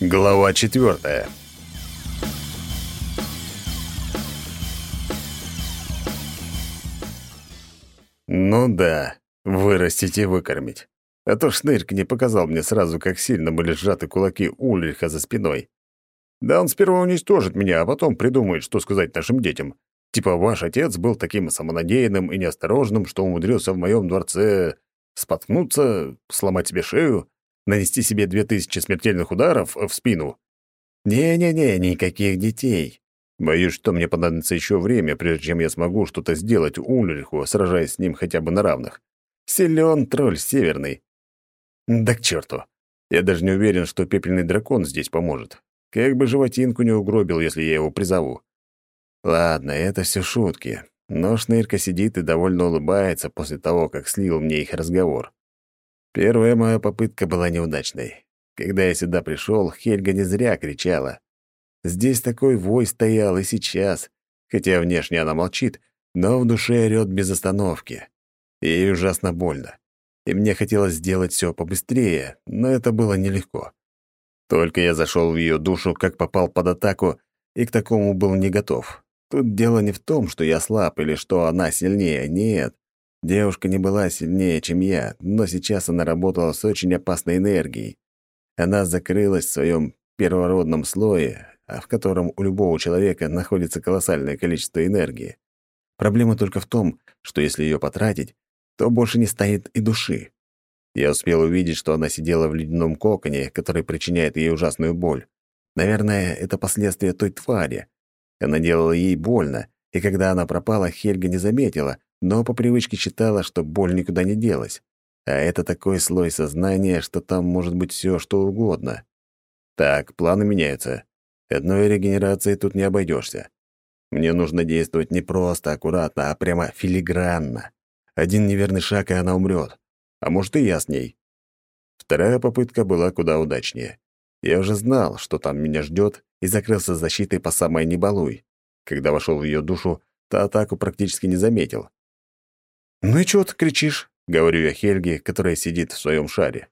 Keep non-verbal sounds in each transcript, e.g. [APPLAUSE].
Глава четвертая. Ну да, вырастить и выкормить. А то Шнырьк не показал мне сразу, как сильно были сжаты кулаки Ульриха за спиной. Да он сперва уничтожит меня, а потом придумает, что сказать нашим детям. Типа, ваш отец был таким самонадеянным и неосторожным, что умудрился в моем дворце споткнуться, сломать себе шею, нанести себе две тысячи смертельных ударов в спину. Не-не-не, никаких детей. Боюсь, что мне понадобится еще время, прежде чем я смогу что-то сделать Ульриху, сражаясь с ним хотя бы на равных. Силен тролль северный. Да к черту. Я даже не уверен, что пепельный дракон здесь поможет. Как бы животинку не угробил, если я его призову. Ладно, это все шутки. Но Шнырка сидит и довольно улыбается после того, как слил мне их разговор. Первая моя попытка была неудачной. Когда я сюда пришел, Хельга не зря кричала. Здесь такой вой стоял и сейчас, хотя внешне она молчит, но в душе орёт без остановки. Ей ужасно больно. И мне хотелось сделать все побыстрее, но это было нелегко. Только я зашел в ее душу, как попал под атаку, и к такому был не готов. Тут дело не в том, что я слаб или что она сильнее. Нет. Девушка не была сильнее, чем я, но сейчас она работала с очень опасной энергией. Она закрылась в своем первородном слое, а в котором у любого человека находится колоссальное количество энергии. Проблема только в том, что если ее потратить, то больше не станет и души. Я успел увидеть, что она сидела в ледяном коконе, который причиняет ей ужасную боль. Наверное, это последствия той твари. Она делала ей больно, и когда она пропала, Хельга не заметила, но по привычке считала, что боль никуда не делась. А это такой слой сознания, что там может быть все, что угодно. Так, планы меняются. Одной регенерацией тут не обойдешься. Мне нужно действовать не просто аккуратно, а прямо филигранно. Один неверный шаг, и она умрет. А может, и я с ней. Вторая попытка была куда удачнее. Я уже знал, что там меня ждет, и закрылся защитой по самой небалуй. Когда вошел в ее душу, то атаку практически не заметил. «Ну и чего ты кричишь?» — говорю я Хельге, которая сидит в своем шаре.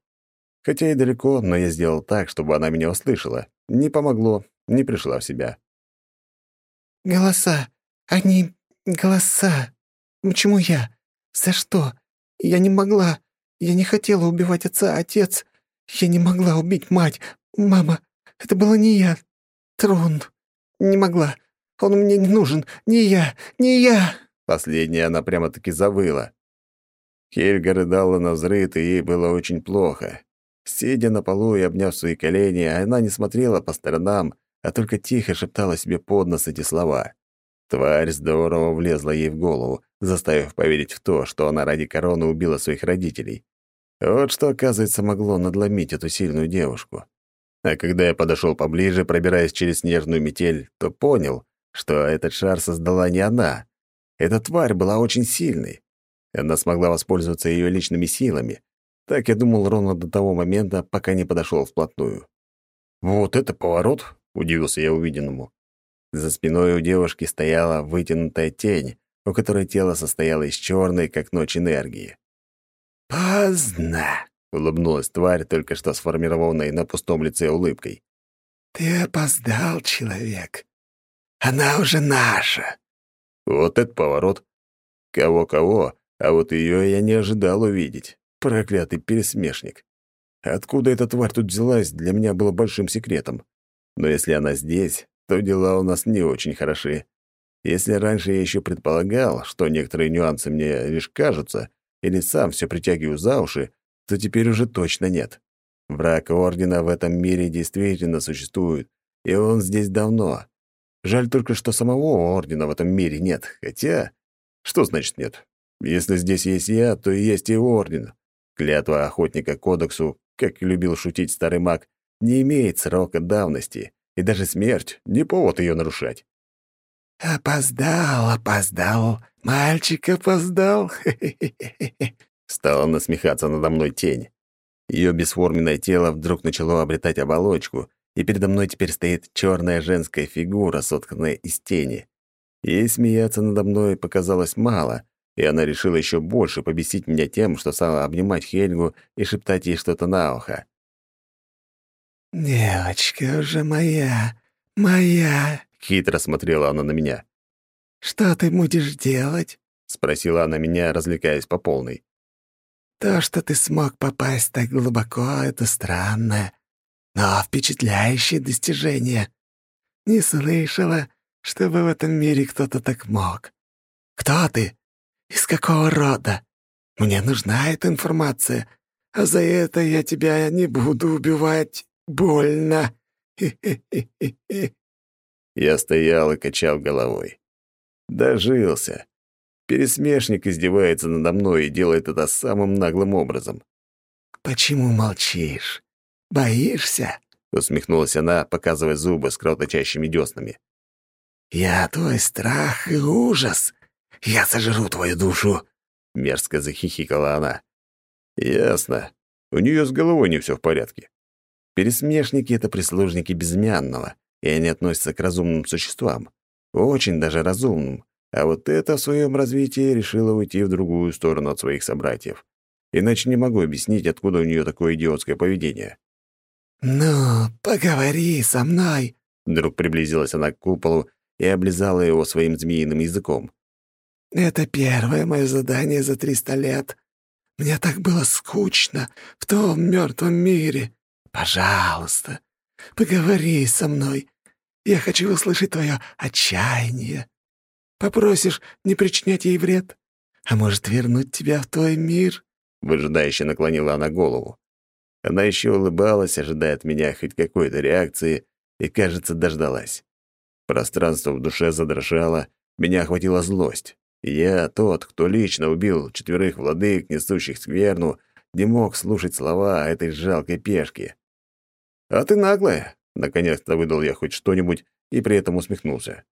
Хотя и далеко, но я сделал так, чтобы она меня услышала. Не помогло, не пришла в себя. «Голоса! Они... голоса! Почему я? За что? Я не могла. Я не хотела убивать отца, отец. Я не могла убить мать. Мама, это было не я. Трон. Не могла. Он мне не нужен. Не я. Не я. Последняя она прямо-таки завыла. Хельга рыдала на взрыв, и ей было очень плохо. Сидя на полу и обняв свои колени, она не смотрела по сторонам, а только тихо шептала себе под нос эти слова. Тварь здорово влезла ей в голову, заставив поверить в то, что она ради короны убила своих родителей. Вот что, оказывается, могло надломить эту сильную девушку. А когда я подошел поближе, пробираясь через снежную метель, то понял, что этот шар создала не она, эта тварь была очень сильной. Она смогла воспользоваться ее личными силами. Так я думал ровно до того момента, пока не подошел вплотную. «Вот это поворот!» — удивился я увиденному. За спиной у девушки стояла вытянутая тень, у которой тело состояло из черной, как ночь, энергии. «Поздно!» — улыбнулась тварь, только что сформированной на пустом лице улыбкой. «Ты опоздал, человек. Она уже наша. Вот это поворот. Кого-кого, а вот ее я не ожидал увидеть. Проклятый пересмешник. Откуда эта тварь тут взялась, для меня было большим секретом. Но если она здесь, то дела у нас не очень хороши. Если раньше я еще предполагал, что некоторые нюансы мне лишь кажутся, или сам все притягиваю за уши, то теперь уже точно нет. Враг Ордена в этом мире действительно существует, и он здесь давно. Жаль только, что самого ордена в этом мире нет. Хотя... Что значит нет? Если здесь есть я, то и есть и орден. Клятва охотника кодексу, как любил шутить старый маг, не имеет срока давности, и даже смерть — не повод ее нарушать. «Опоздал, опоздал, мальчик опоздал!» [LAUGHS] Стала насмехаться надо мной тень. Ее бесформенное тело вдруг начало обретать оболочку, и передо мной теперь стоит черная женская фигура, сотканная из тени. Ей смеяться надо мной показалось мало, и она решила еще больше побесить меня тем, что стала обнимать Хельгу и шептать ей что-то на ухо. «Девочка уже моя, моя!» — хитро смотрела она на меня. «Что ты будешь делать?» — спросила она меня, развлекаясь по полной. «То, что ты смог попасть так глубоко, — это странное, но впечатляющее достижение. Не слышала, чтобы в этом мире кто-то так мог. Кто ты? Из какого рода? Мне нужна эта информация, а за это я тебя не буду убивать. Больно. [LAUGHS] Я стоял и качал головой. Дожился. Пересмешник издевается надо мной и делает это самым наглым образом. «Почему молчишь? Боишься?» — усмехнулась она, показывая зубы с кровоточащими деснами. «Я твой страх и ужас. Я сожру твою душу!» — мерзко захихикала она. «Ясно. У нее с головой не все в порядке. Пересмешники — это прислужники безымянного, и они относятся к разумным существам. Очень даже разумным. А вот это в своем развитии решила уйти в другую сторону от своих собратьев. Иначе не могу объяснить, откуда у нее такое идиотское поведение. «Ну, поговори со мной!» Вдруг приблизилась она к куполу и облизала его своим змеиным языком. «Это первое мое задание за триста лет. Мне так было скучно в том мертвом мире. Пожалуйста, поговори со мной. Я хочу услышать твое отчаяние. Попросишь не причинять ей вред? А может, вернуть тебя в твой мир?» Выжидающе наклонила она голову. Она еще улыбалась, ожидая от меня хоть какой-то реакции, и, кажется, дождалась. Пространство в душе задрожало, меня охватила злость. Я, тот, кто лично убил четверых владык, несущих скверну, не мог слушать слова этой жалкой пешки. «А ты наглая!» — наконец-то выдал я хоть что-нибудь и при этом усмехнулся.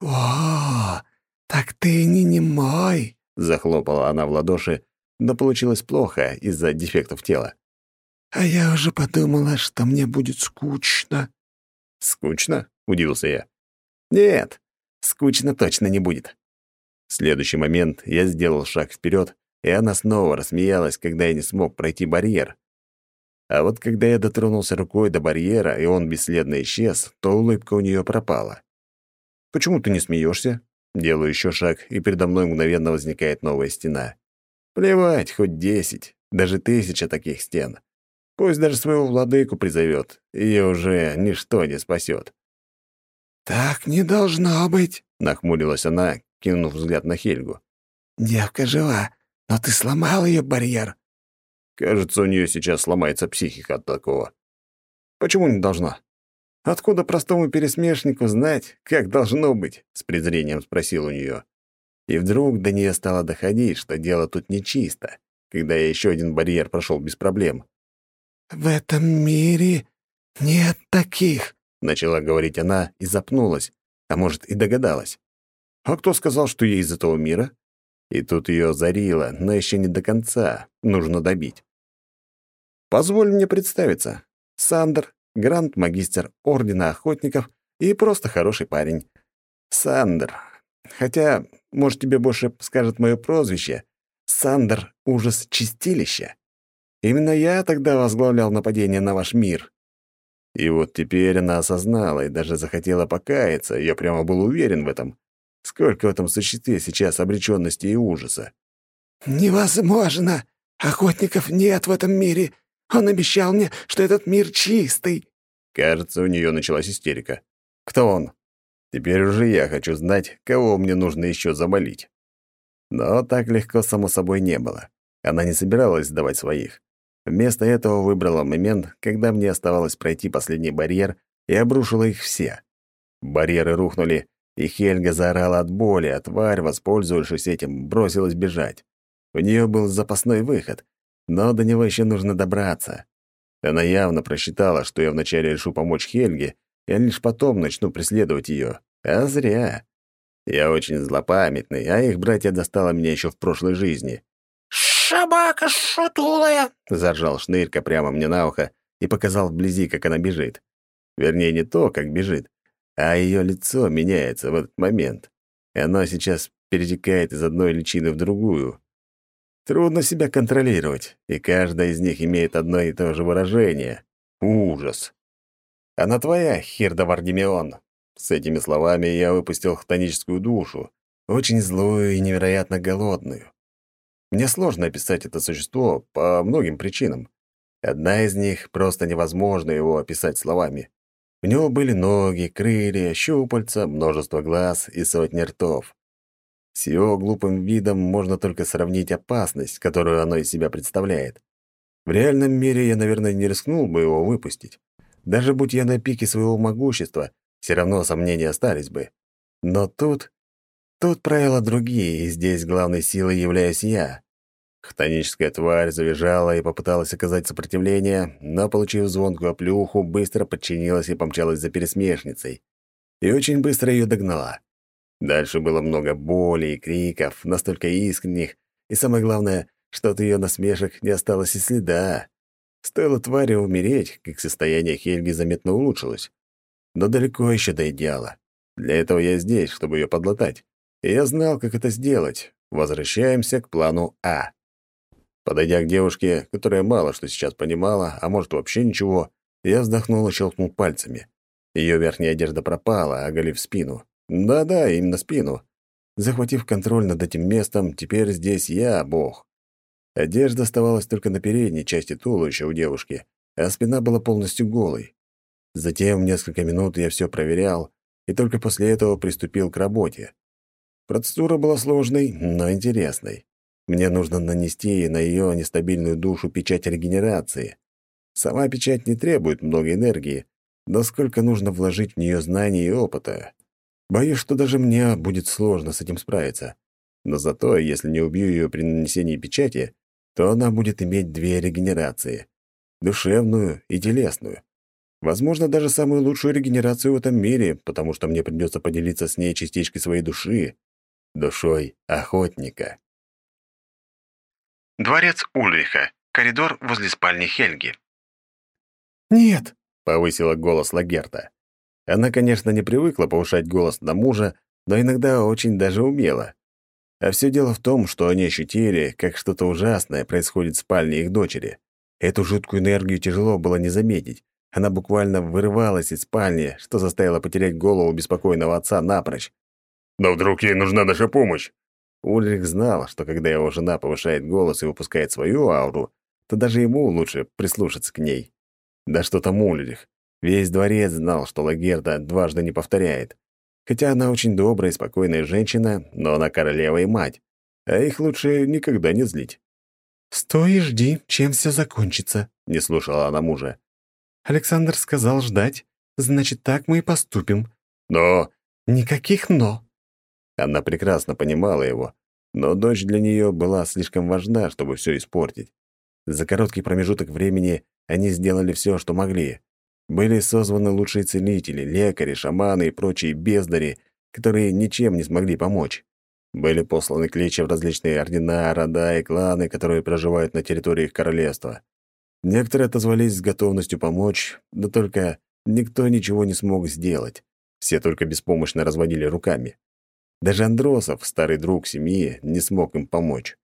«О, так ты не немой!» — захлопала она в ладоши, но получилось плохо из-за дефектов тела. «А я уже подумала, что мне будет скучно». «Скучно?» — удивился я. «Нет, скучно точно не будет». В следующий момент я сделал шаг вперед, и она снова рассмеялась, когда я не смог пройти барьер. А вот когда я дотронулся рукой до барьера, и он бесследно исчез, то улыбка у нее пропала. «Почему ты не смеешься? Делаю еще шаг, и передо мной мгновенно возникает новая стена. Плевать, хоть десять, даже тысяча таких стен. Пусть даже своего владыку призовет, ее уже ничто не спасет. «Так не должно быть», — нахмурилась она, кинув взгляд на Хельгу. «Девка жива, но ты сломал ее барьер». Кажется, у нее сейчас сломается психика от такого. Почему не должна? Откуда простому пересмешнику знать, как должно быть? С презрением спросил у нее. И вдруг до нее стало доходить, что дело тут нечисто, когда я еще один барьер прошел без проблем. «В этом мире нет таких», — начала говорить она и запнулась, а может, и догадалась. «А кто сказал, что я из этого мира?» И тут ее озарило, но еще не до конца, нужно добить. «Позволь мне представиться. Сандер, гранд-магистр Ордена Охотников и просто хороший парень. Сандер. Хотя, может, тебе больше скажет мое прозвище. Сандер — ужас чистилища. Именно я тогда возглавлял нападение на ваш мир. И вот теперь она осознала и даже захотела покаяться, я прямо был уверен в этом. Сколько в этом существе сейчас обреченности и ужаса. «Невозможно! Охотников нет в этом мире! Он обещал мне, что этот мир чистый!» Кажется, у нее началась истерика. «Кто он?» Теперь уже я хочу знать, кого мне нужно еще замолить. Но так легко, само собой, не было. Она не собиралась сдавать своих. Вместо этого выбрала момент, когда мне оставалось пройти последний барьер, и обрушила их все. Барьеры рухнули, и Хельга заорала от боли, а тварь, воспользовавшись этим, бросилась бежать. У нее был запасной выход, но до него еще нужно добраться. Она явно просчитала, что я вначале решу помочь Хельге, и лишь потом начну преследовать ее. А зря. Я очень злопамятный, а их братья достало меня еще в прошлой жизни. «Собака шутулая!» — заржал Шнырька прямо мне на ухо и показал вблизи, как она бежит. Вернее, не то, как бежит, а ее лицо меняется в этот момент. И оно сейчас перетекает из одной личины в другую. Трудно себя контролировать, и каждая из них имеет одно и то же выражение — ужас. Она твоя, Хирда Вардимион». С этими словами я выпустил хтоническую душу, очень злую и невероятно голодную. Мне сложно описать это существо по многим причинам. Одна из них — просто невозможно его описать словами. У него были ноги, крылья, щупальца, множество глаз и сотни ртов. С его глупым видом можно только сравнить опасность, которую оно из себя представляет. В реальном мире я, наверное, не рискнул бы его выпустить. Даже будь я на пике своего могущества, все равно сомнения остались бы. Но тут... Тут правила другие, и здесь главной силой являюсь я. Хтоническая тварь завизжала и попыталась оказать сопротивление, но, получив звонкую оплюху, быстро подчинилась и помчалась за пересмешницей. И очень быстро ее догнала. Дальше было много боли и криков, настолько искренних, и самое главное, что от ее насмешек не осталось и следа. Стоило твари умереть, как состояние Хельги заметно улучшилось. Но далеко еще до идеала. Для этого я здесь, чтобы ее подлатать. И я знал, как это сделать. Возвращаемся к плану А. Подойдя к девушке, которая мало что сейчас понимала, а может вообще ничего, я вздохнул и щелкнул пальцами. Ее верхняя одежда пропала, оголив спину. Да-да, именно спину. Захватив контроль над этим местом, теперь здесь я бог. Одежда оставалась только на передней части туловища у девушки, а спина была полностью голой. Затем несколько минут я все проверял, и только после этого приступил к работе. Процедура была сложной, но интересной. Мне нужно нанести на ее нестабильную душу печать регенерации. Сама печать не требует много энергии, но сколько нужно вложить в нее знаний и опыта. Боюсь, что даже мне будет сложно с этим справиться. Но зато, если не убью ее при нанесении печати, то она будет иметь две регенерации — душевную и телесную. Возможно, даже самую лучшую регенерацию в этом мире, потому что мне придется поделиться с ней частичкой своей души, душой охотника. Дворец Ульриха. Коридор возле спальни Хельги. «Нет!» — повысила голос Лагерта. Она, конечно, не привыкла повышать голос на мужа, но иногда очень даже умела. А все дело в том, что они ощутили, как что-то ужасное происходит в спальне их дочери. Эту жуткую энергию тяжело было не заметить. Она буквально вырывалась из спальни, что заставило потерять голову беспокойного отца напрочь. «Но вдруг ей нужна наша помощь?» Ульрих знал, что когда его жена повышает голос и выпускает свою ауру, то даже ему лучше прислушаться к ней. Да что там Ульрих. Весь дворец знал, что Лагерда дважды не повторяет. Хотя она очень добрая и спокойная женщина, но она королева и мать, а их лучше никогда не злить. «Стой и жди, чем все закончится», — не слушала она мужа. «Александр сказал ждать, значит, так мы и поступим». «Но...» «Никаких «но». Она прекрасно понимала его, но дочь для нее была слишком важна, чтобы все испортить. За короткий промежуток времени они сделали все, что могли. Были созваны лучшие целители, лекари, шаманы и прочие бездари, которые ничем не смогли помочь. Были посланы кличи в различные ордена, рода и кланы, которые проживают на территории их королевства. Некоторые отозвались с готовностью помочь, но только никто ничего не смог сделать. Все только беспомощно разводили руками. Даже Андросов, старый друг семьи, не смог им помочь.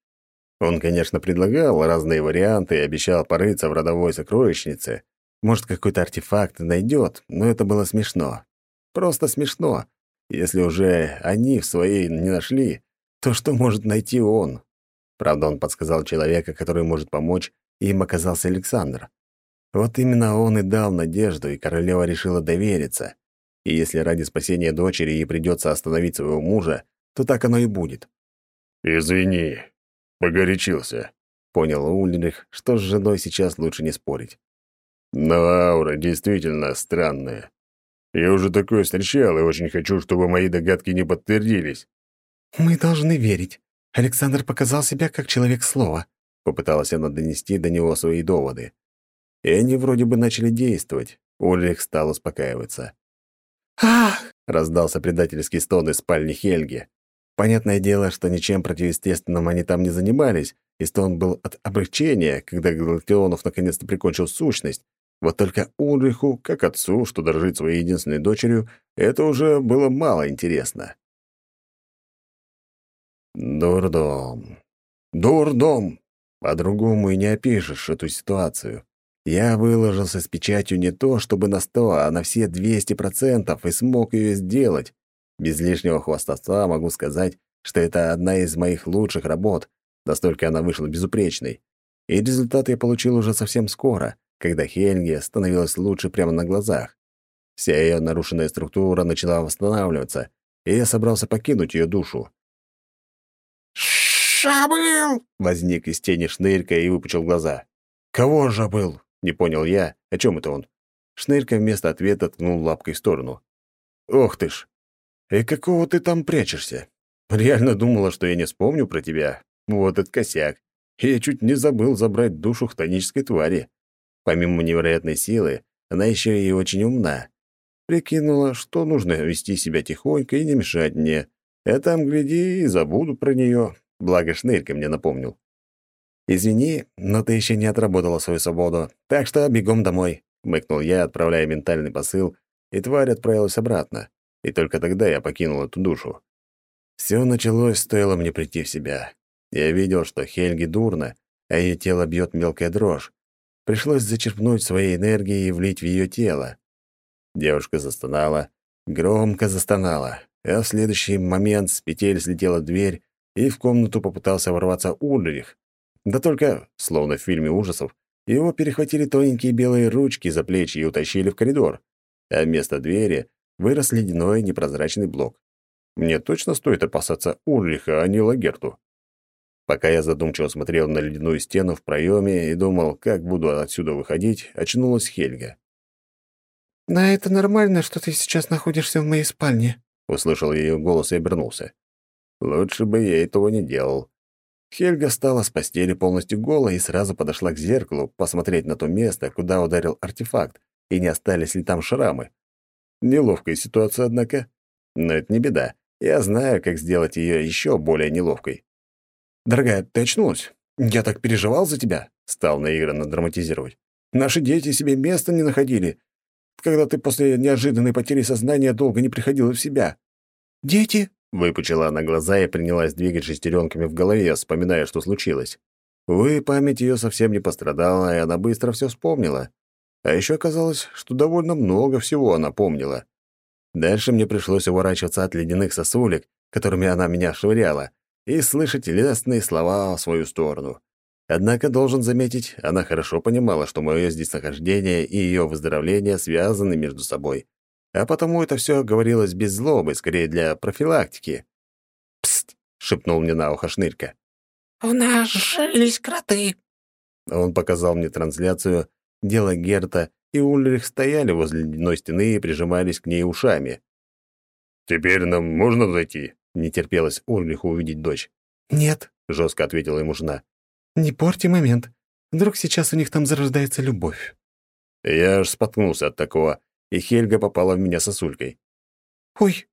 Он, конечно, предлагал разные варианты и обещал порыться в родовой сокровищнице. Может, какой-то артефакт найдет, но это было смешно. Просто смешно. Если уже они в своей не нашли, то что может найти он? Правда, он подсказал человека, который может помочь, и им оказался Александр. Вот именно он и дал надежду, и королева решила довериться. И если ради спасения дочери ей придется остановить своего мужа, то так оно и будет. «Извини, погорячился», — понял Ульрих, что с женой сейчас лучше не спорить. «Но аура действительно странная. Я уже такое встречал и очень хочу, чтобы мои догадки не подтвердились». «Мы должны верить. Александр показал себя как человек слова», — попыталась она донести до него свои доводы. И они вроде бы начали действовать. Ульрих стал успокаиваться. «Ах!» — раздался предательский стон из спальни Хельги. Понятное дело, что ничем противоестественным они там не занимались, и стон был от облегчения, когда Галактионов наконец-то прикончил сущность. Вот только Ульриху, как отцу, что дорожит своей единственной дочерью, это уже было мало интересно. Дурдом. Дурдом! По-другому и не опишешь эту ситуацию. Я выложился с печатью не то чтобы на сто, а на все 200% и смог ее сделать. Без лишнего хвастовства могу сказать, что это одна из моих лучших работ, настолько она вышла безупречной. И результат я получил уже совсем скоро, когда Хельге становилась лучше прямо на глазах. Вся ее нарушенная структура начала восстанавливаться, и я собрался покинуть ее душу. «Шабыл!» — возник из тени шнырька и выпучил глаза. «Кого он забыл?» — не понял я. О чем это он? Шнырька вместо ответа ткнул лапкой в сторону. «Ох ты ж! И какого ты там прячешься? Реально думала, что я не вспомню про тебя? Вот этот косяк. Я чуть не забыл забрать душу хтонической твари. Помимо невероятной силы, она еще и очень умна. Прикинула, что нужно вести себя тихонько и не мешать мне. Я там, гляди, и забуду про нее. Благо, Шнырька мне напомнил. «Извини, но ты еще не отработала свою свободу, так что бегом домой», — мыкнул я, отправляя ментальный посыл, и тварь отправилась обратно. И только тогда я покинул эту душу. Все началось, стоило мне прийти в себя. Я видел, что Хельги дурно, а ее тело бьет мелкая дрожь. Пришлось зачерпнуть своей энергии и влить в ее тело. Девушка застонала, громко застонала, а в следующий момент с петель слетела дверь, и в комнату попытался ворваться Ульрих. Да только, словно в фильме ужасов, его перехватили тоненькие белые ручки за плечи и утащили в коридор, а вместо двери вырос ледяной непрозрачный блок. Мне точно стоит опасаться Ульриха, а не Лагерту. Пока я задумчиво смотрел на ледяную стену в проеме и думал, как буду отсюда выходить, очнулась Хельга. «На это нормально, что ты сейчас находишься в моей спальне», — услышал ее голос и обернулся. Лучше бы я этого не делал. Хельга встала с постели полностью голой и сразу подошла к зеркалу посмотреть на то место, куда ударил артефакт, и не остались ли там шрамы. Неловкая ситуация, однако. Но это не беда. Я знаю, как сделать ее еще более неловкой. «Дорогая, ты очнулась? Я так переживал за тебя», — стал наигранно драматизировать. «Наши дети себе места не находили, когда ты после неожиданной потери сознания долго не приходила в себя». «Дети?» — выпучила она глаза и принялась двигать шестеренками в голове, вспоминая, что случилось. Увы, память ее совсем не пострадала, и она быстро все вспомнила. А еще оказалось, что довольно много всего она помнила. Дальше мне пришлось уворачиваться от ледяных сосулек, которыми она меня швыряла, и слышать лестные слова в свою сторону. Однако, должен заметить, она хорошо понимала, что мое здесь нахождение и ее выздоровление связаны между собой. А потому это все говорилось без злобы, скорее для профилактики. «Пст!» — шепнул мне на ухо Шнырька. «У нас жились кроты!» Он показал мне трансляцию, дело Герта и Ульрих стояли возле ледяной стены и прижимались к ней ушами. «Теперь нам можно зайти?» — не терпелось Ульриху увидеть дочь. «Нет», — жестко ответила ему жена. «Не порти момент. Вдруг сейчас у них там зарождается любовь». Я аж споткнулся от такого, и Хельга попала в меня сосулькой. «Ой,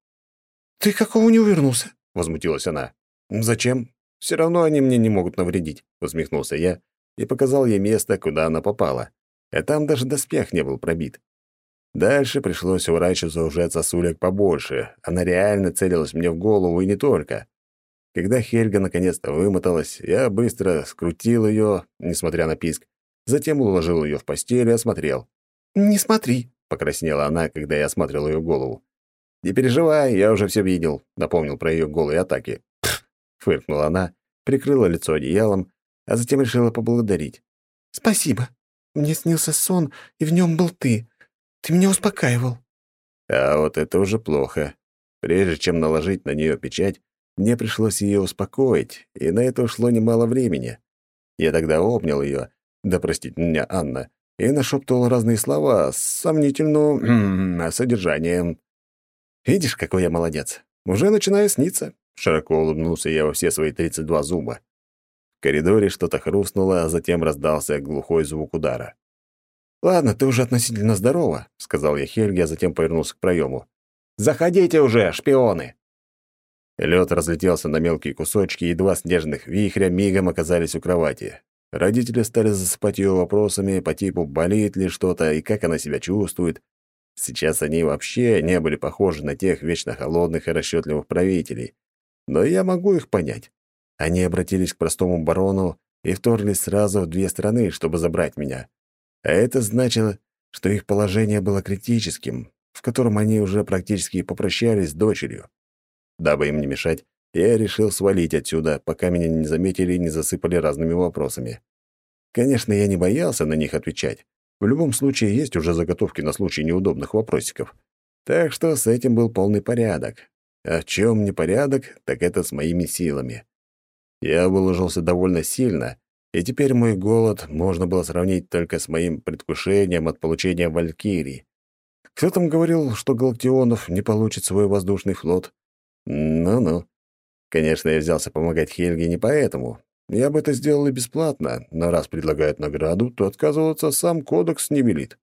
ты какого не увернулся?» — возмутилась она. «Зачем? Все равно они мне не могут навредить», — усмехнулся я и показал ей место, куда она попала. А там даже доспех не был пробит. Дальше пришлось уворачиваться уже от сосулек побольше. Она реально целилась мне в голову, и не только. Когда Хельга наконец-то вымоталась, я быстро скрутил ее, несмотря на писк, затем уложил ее в постель и осмотрел. «Не смотри», — покраснела она, когда я осмотрел ее голову. «Не переживай, я уже все видел», — напомнил про ее голые атаки. Фыркнула она, прикрыла лицо одеялом, а затем решила поблагодарить. «Спасибо. Мне снился сон, и в нем был ты. Ты меня успокаивал». А вот это уже плохо. Прежде чем наложить на нее печать, мне пришлось ее успокоить, и на это ушло немало времени. Я тогда обнял ее, да простит меня Анна, и нашептывал разные слова с сомнительным содержанием. «Видишь, какой я молодец. Уже начинаю сниться», — широко улыбнулся я во все свои 32 зуба. В коридоре что-то хрустнуло, а затем раздался глухой звук удара. «Ладно, ты уже относительно здорова», — сказал я Хельге, а затем повернулся к проему. «Заходите уже, шпионы!» Лед разлетелся на мелкие кусочки, и два снежных вихря мигом оказались у кровати. Родители стали засыпать ее вопросами по типу «болит ли что-то» и как она себя чувствует. Сейчас они вообще не были похожи на тех вечно холодных и расчетливых правителей. Но я могу их понять. Они обратились к простому барону и вторглись сразу в две страны, чтобы забрать меня. А это значило, что их положение было критическим, в котором они уже практически попрощались с дочерью. Дабы им не мешать, я решил свалить отсюда, пока меня не заметили и не засыпали разными вопросами. Конечно, я не боялся на них отвечать. В любом случае, есть уже заготовки на случай неудобных вопросиков. Так что с этим был полный порядок. А в чем непорядок, так это с моими силами. Я выложился довольно сильно, и теперь мой голод можно было сравнить только с моим предвкушением от получения Валькирии. Кто там говорил, что Галактионов не получит свой воздушный флот? Ну-ну. Конечно, я взялся помогать Хельге не поэтому. Я бы это сделал и бесплатно, но раз предлагают награду, то отказываться сам кодекс не велит.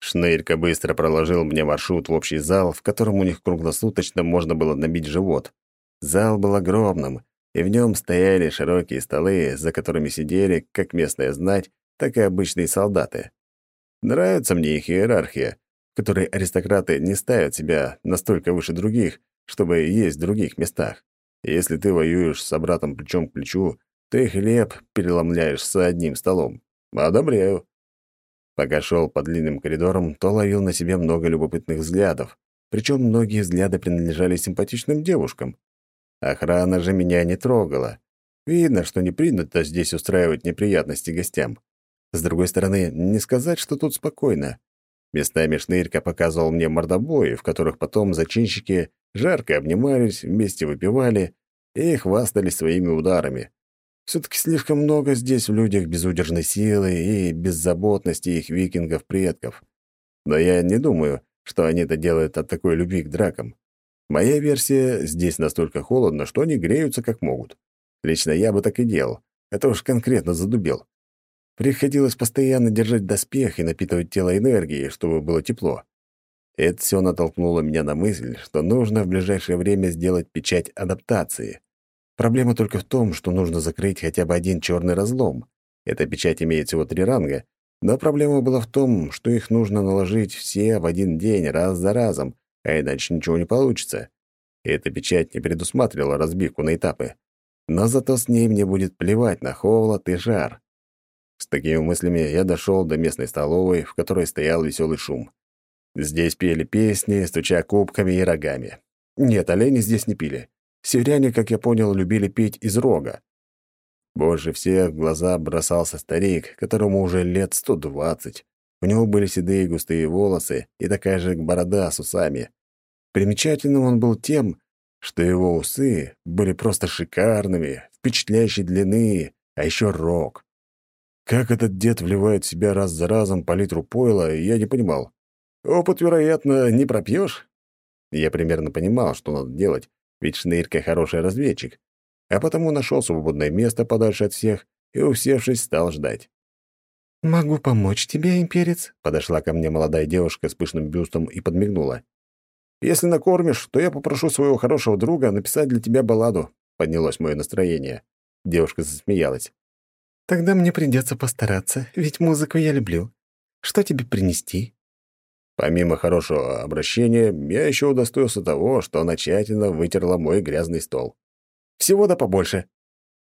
Шнырька быстро проложил мне маршрут в общий зал, в котором у них круглосуточно можно было набить живот. Зал был огромным, и в нем стояли широкие столы, за которыми сидели как местная знать, так и обычные солдаты. Нравится мне их иерархия, в которой аристократы не ставят себя настолько выше других, чтобы есть в других местах. Если ты воюешь с собратом плечом к плечу, ты хлеб переломляешь с одним столом. Одобряю. Пока шел по длинным коридорам, то ловил на себе много любопытных взглядов, причем многие взгляды принадлежали симпатичным девушкам. Охрана же меня не трогала. Видно, что не принято здесь устраивать неприятности гостям. С другой стороны, не сказать, что тут спокойно. Местами шнырька показывал мне мордобои, в которых потом зачинщики жарко обнимались, вместе выпивали и хвастались своими ударами. Все-таки слишком много здесь в людях безудержной силы и беззаботности их викингов-предков. Но я не думаю, что они это делают от такой любви к дракам. Моя версия — здесь настолько холодно, что они греются как могут. Лично я бы так и делал. Это уж конкретно задубел. Приходилось постоянно держать доспех и напитывать тело энергией, чтобы было тепло. Это все натолкнуло меня на мысль, что нужно в ближайшее время сделать печать адаптации. Проблема только в том, что нужно закрыть хотя бы один черный разлом. Эта печать имеет всего три ранга, но проблема была в том, что их нужно наложить все в один день, раз за разом, а иначе ничего не получится. эта печать не предусматривала разбивку на этапы. Но зато с ней мне будет плевать на холод и жар. С такими мыслями я дошел до местной столовой, в которой стоял веселый шум. Здесь пели песни, стуча кубками и рогами. Нет, олени здесь не пили. Северяне, как я понял, любили петь из рога. Больше всех в глаза бросался старик, которому уже лет сто двадцать. У него были седые густые волосы и такая же борода с усами. Примечательным он был тем, что его усы были просто шикарными, впечатляющей длины, а еще рог. Как этот дед вливает в себя раз за разом по литру пойла, я не понимал. Опыт, вероятно, не пропьешь. Я примерно понимал, что надо делать, ведь Шнырька хороший разведчик, а потому нашел свободное место подальше от всех и, усевшись, стал ждать. «Могу помочь тебе, имперец?» — подошла ко мне молодая девушка с пышным бюстом и подмигнула. «Если накормишь, то я попрошу своего хорошего друга написать для тебя балладу», — поднялось мое настроение. Девушка засмеялась. Тогда мне придется постараться, ведь музыку я люблю. Что тебе принести?» Помимо хорошего обращения, я еще удостоился того, что она тщательно вытерла мой грязный стол. Всего да побольше.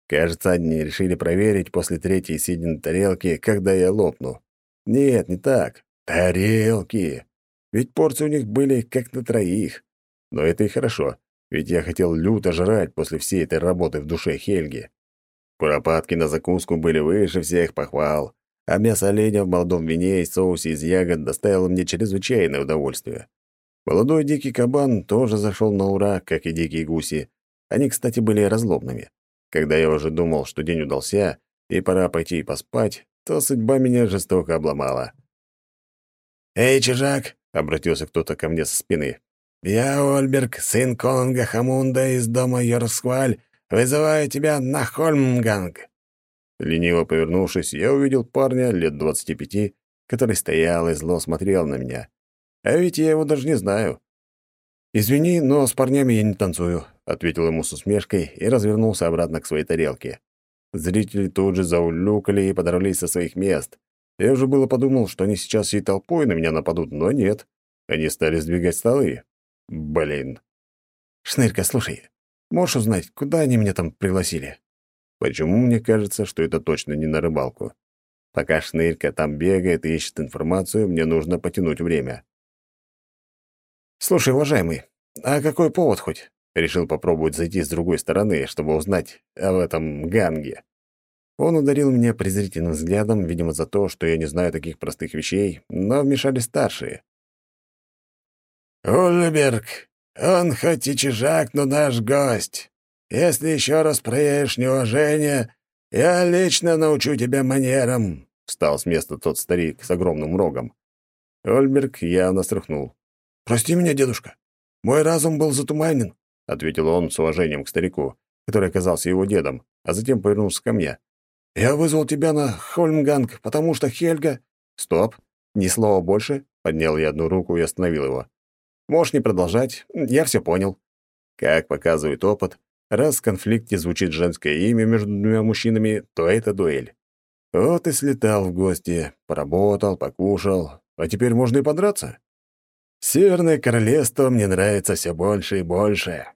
Кажется, они решили проверить после третьей съеденной тарелки, когда я лопну. Нет, не так. Тарелки. Ведь порции у них были как на троих. Но это и хорошо, ведь я хотел люто жрать после всей этой работы в душе Хельги. Куропатки на закуску были выше всех похвал, а мясо оленя в молодом вине и соусе из ягод доставило мне чрезвычайное удовольствие. Молодой дикий кабан тоже зашел на ура, как и дикие гуси. Они, кстати, были разлобными. Когда я уже думал, что день удался, и пора пойти и поспать, то судьба меня жестоко обломала. «Эй, чужак!» — обратился кто-то ко мне со спины. «Я Ольберг, сын Конга Хамунда из дома Йорскваль, Вызываю тебя на Хольмганг!» Лениво повернувшись, я увидел парня лет двадцати пяти, который стоял и зло смотрел на меня. А ведь я его даже не знаю. «Извини, но с парнями я не танцую», — ответил ему с усмешкой и развернулся обратно к своей тарелке. Зрители тут же заулюкали и подорвались со своих мест. Я уже было подумал, что они сейчас всей толпой на меня нападут, но нет. Они стали сдвигать столы. Блин. «Шнырька, слушай, Можешь узнать, куда они меня там пригласили? Почему мне кажется, что это точно не на рыбалку? Пока шнырька там бегает и ищет информацию, мне нужно потянуть время. «Слушай, уважаемый, а какой повод хоть?» Решил попробовать зайти с другой стороны, чтобы узнать об этом ганге. Он ударил меня презрительным взглядом, видимо, за то, что я не знаю таких простых вещей, но вмешали старшие. «Ульберг, он хоть и чужак, но наш гость. Если еще раз проявишь неуважение, я лично научу тебя манерам», — встал с места тот старик с огромным рогом. Ольберг явно стряхнул. «Прости меня, дедушка. Мой разум был затуманен», — ответил он с уважением к старику, который оказался его дедом, а затем повернулся ко мне. «Я вызвал тебя на Хольмганг, потому что Хельга...» «Стоп! Ни слова больше!» — поднял я одну руку и остановил его. Можешь не продолжать, я все понял. Как показывает опыт, раз в конфликте звучит женское имя между двумя мужчинами, то это дуэль. Вот и слетал в гости, поработал, покушал, а теперь можно и подраться. Северное королевство мне нравится все больше и больше.